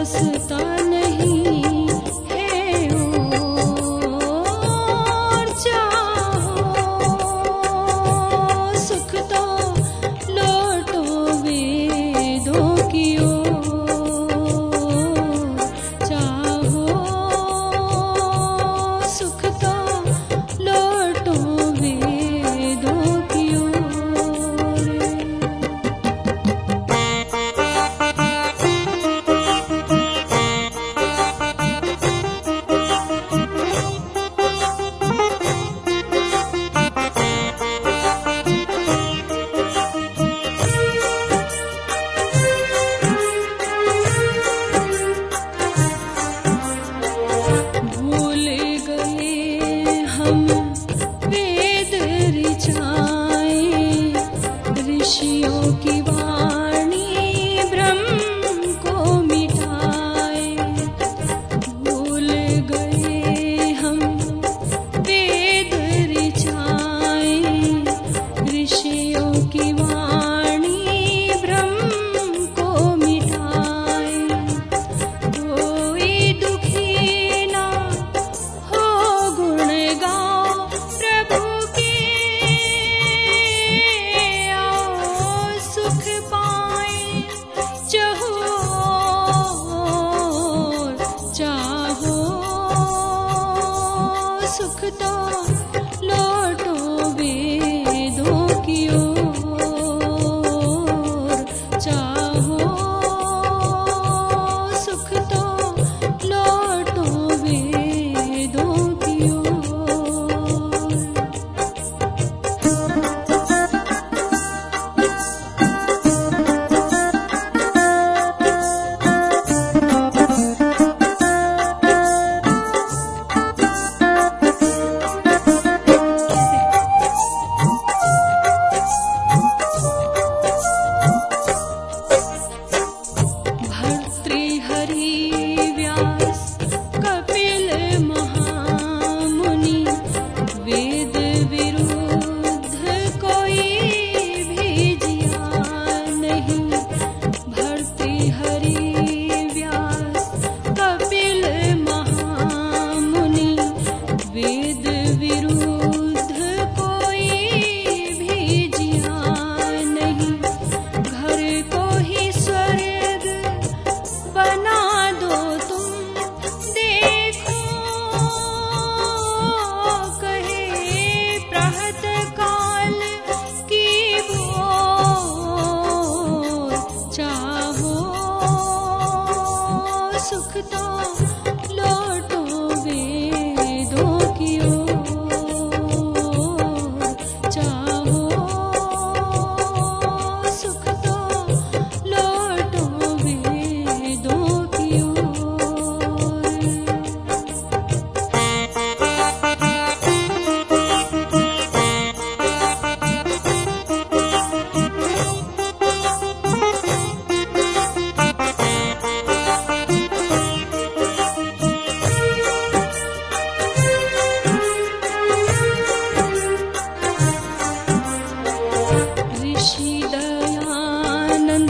रसता नहीं योगी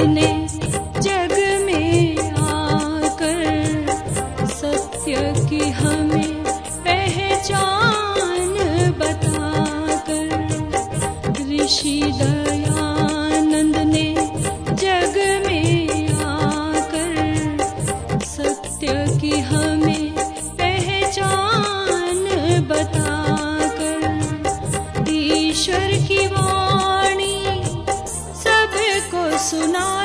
जग में आकर सत्य की हमें पहचान बताकर ऋषि दया tsunami.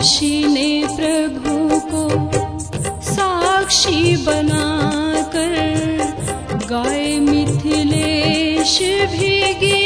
ऋषि ने प्रभु को साक्षी बनाकर गाय मिथिलेश भे गे